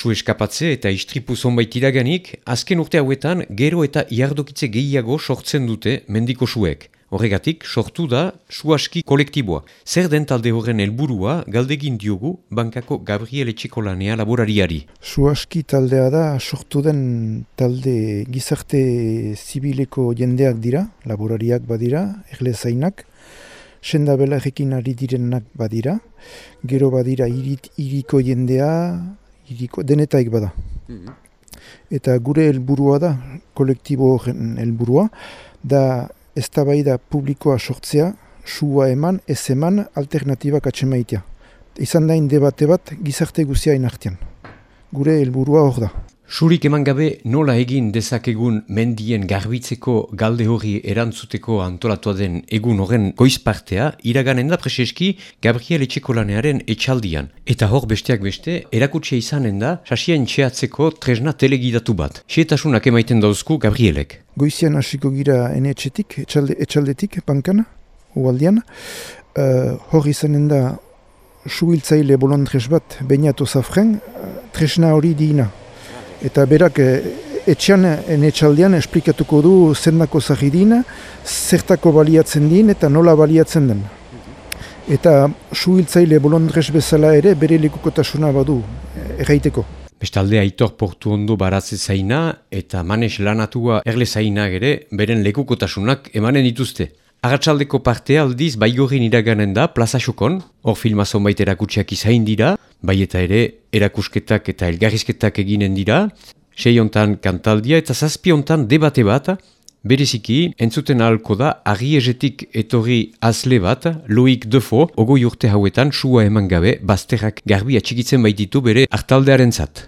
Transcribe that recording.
Su eskapatze eta istripu zonbait iraganik, azken urte hauetan gero eta iardokitze gehiago sortzen dute mendiko suek. Horregatik, sortu da suaski kolektiboa. Zer den talde horren helburua galdegin diogu bankako Gabriel Etxekolanea laborariari. Suaski taldea da sortu den talde gizarte zibileko jendeak dira, laborariak badira, erlezainak, senda belarrekin ari direnak badira, gero badira irit, iriko jendea, iriko, denetaik bada. Mhm. Eta gure helburua da, kolektibo horren helburua, da eztabaida publikoa sortzea, sua eman, ez eman, alternatibak atxemaitea. Izan dain debate bat gizarte guzia inartian. Gure helburua hor da. Surik eman gabe nola egin dezakegun mendien garbitzeko galde hori erantzuteko antolatua den egun horren goizpartea, iraganen da preseski Gabriel Etxekolanearen etxaldian. Eta hor besteak beste, erakutsia izanen da, sasien txeatzeko tresna telegidatu bat. Xietasunak emaiten dauzku Gabrielek. Goizian hasiko gira ene etxetik, etxalde, etxaldetik, bankan, ualdian. Uh, hor izanen da, suhiltzaile bolondrez bat, bainatu zafren, uh, tresna hori diina eta berak e, etxean, etxaldean esplikatuko du zendako zahidin, zertako baliatzen din eta nola baliatzen den. Eta suhiltzaile bolondrez bezala ere bere lekukotasuna badu eh, erraiteko. Bestalde aitor portu ondo baratze zaina eta manes lanatua erle zaina ere beren lekukotasunak emanen dituzte. Agatsaldeko parte aldiz baigorin iraganen da plaza xokon, hor filma zonbait izain dira, bai eta ere erakusketak eta elgarrizketak eginen dira, sei hontan kantaldia eta zazpi hontan debate bat, bereziki entzuten ahalko da agiezetik etorri azle bat, Loik Defo, ogoi urte hauetan sua eman gabe, bazterrak garbi atxikitzen baititu bere hartaldearen zat.